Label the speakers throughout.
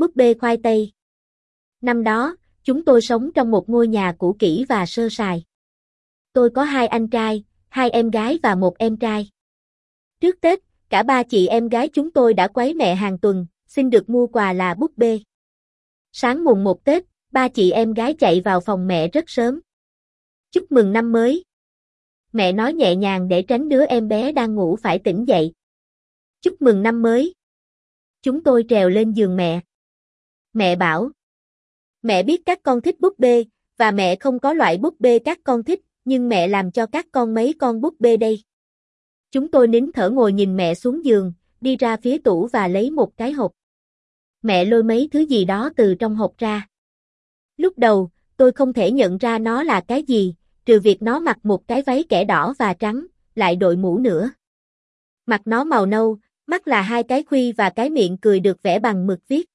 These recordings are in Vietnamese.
Speaker 1: Búp bê khoai tây Năm đó, chúng tôi sống trong một ngôi nhà cũ kỹ và sơ sài. Tôi có hai anh trai, hai em gái và một em trai. Trước Tết, cả ba chị em gái chúng tôi đã quấy mẹ hàng tuần, xin được mua quà là búp bê. Sáng mùng 1 Tết, ba chị em gái chạy vào phòng mẹ rất sớm. Chúc mừng năm mới. Mẹ nói nhẹ nhàng để tránh đứa em bé đang ngủ phải tỉnh dậy. Chúc mừng năm mới. Chúng tôi trèo lên giường mẹ. Mẹ bảo. Mẹ biết các con thích búp bê, và mẹ không có loại búp bê các con thích, nhưng mẹ làm cho các con mấy con búp bê đây. Chúng tôi nín thở ngồi nhìn mẹ xuống giường, đi ra phía tủ và lấy một cái hộp. Mẹ lôi mấy thứ gì đó từ trong hộp ra. Lúc đầu, tôi không thể nhận ra nó là cái gì, trừ việc nó mặc một cái váy kẻ đỏ và trắng, lại đội mũ nữa. Mặt nó màu nâu, mắt là hai cái khuy và cái miệng cười được vẽ bằng mực viết.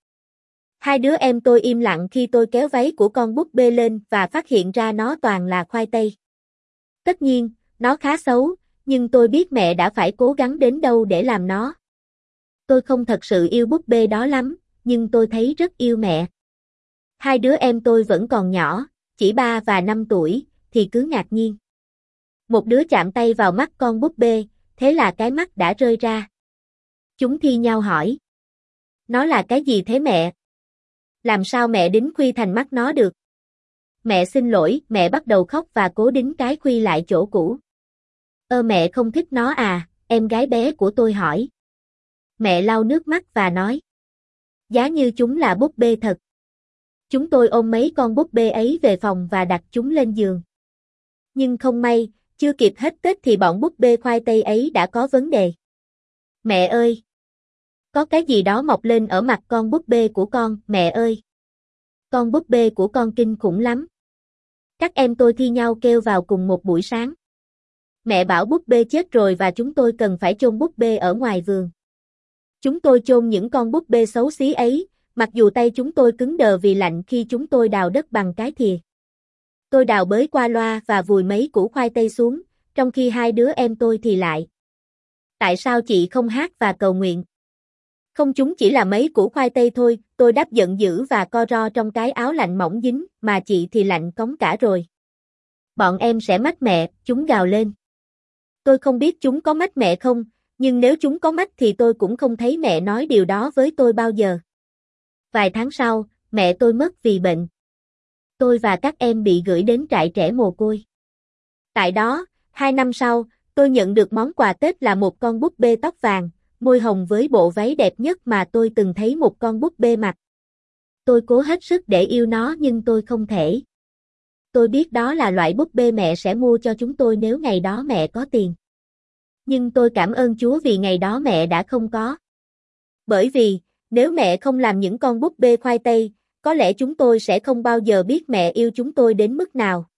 Speaker 1: Hai đứa em tôi im lặng khi tôi kéo váy của con búp bê lên và phát hiện ra nó toàn là khoai tây. Tất nhiên, nó khá xấu, nhưng tôi biết mẹ đã phải cố gắng đến đâu để làm nó. Tôi không thật sự yêu búp bê đó lắm, nhưng tôi thấy rất yêu mẹ. Hai đứa em tôi vẫn còn nhỏ, chỉ 3 và 5 tuổi, thì cứ ngạc nhiên. Một đứa chạm tay vào mắt con búp bê, thế là cái mắt đã rơi ra. Chúng thi nhau hỏi. Nó là cái gì thế mẹ? Làm sao mẹ đính khuy thành mắt nó được? Mẹ xin lỗi, mẹ bắt đầu khóc và cố đính cái khuy lại chỗ cũ. Ơ mẹ không thích nó à, em gái bé của tôi hỏi. Mẹ lau nước mắt và nói. Giá như chúng là búp bê thật. Chúng tôi ôm mấy con búp bê ấy về phòng và đặt chúng lên giường. Nhưng không may, chưa kịp hết Tết thì bọn búp bê khoai tây ấy đã có vấn đề. Mẹ ơi! Có cái gì đó mọc lên ở mặt con búp bê của con, mẹ ơi! Con búp bê của con kinh khủng lắm. Các em tôi thi nhau kêu vào cùng một buổi sáng. Mẹ bảo búp bê chết rồi và chúng tôi cần phải chôn búp bê ở ngoài vườn. Chúng tôi chôn những con búp bê xấu xí ấy, mặc dù tay chúng tôi cứng đờ vì lạnh khi chúng tôi đào đất bằng cái thìa. Tôi đào bới qua loa và vùi mấy củ khoai tây xuống, trong khi hai đứa em tôi thì lại. Tại sao chị không hát và cầu nguyện? Không chúng chỉ là mấy củ khoai tây thôi, tôi đáp giận dữ và co ro trong cái áo lạnh mỏng dính, mà chị thì lạnh cống cả rồi. Bọn em sẽ mách mẹ, chúng gào lên. Tôi không biết chúng có mách mẹ không, nhưng nếu chúng có mách thì tôi cũng không thấy mẹ nói điều đó với tôi bao giờ. Vài tháng sau, mẹ tôi mất vì bệnh. Tôi và các em bị gửi đến trại trẻ mồ côi. Tại đó, hai năm sau, tôi nhận được món quà Tết là một con búp bê tóc vàng, môi hồng với bộ váy đẹp nhất mà tôi từng thấy một con búp bê mặc. Tôi cố hết sức để yêu nó nhưng tôi không thể. Tôi biết đó là loại búp bê mẹ sẽ mua cho chúng tôi nếu ngày đó mẹ có tiền. Nhưng tôi cảm ơn Chúa vì ngày đó mẹ đã không có. Bởi vì, nếu mẹ không làm những con búp bê khoai tây, có lẽ chúng tôi sẽ không bao giờ biết mẹ yêu chúng tôi đến mức nào.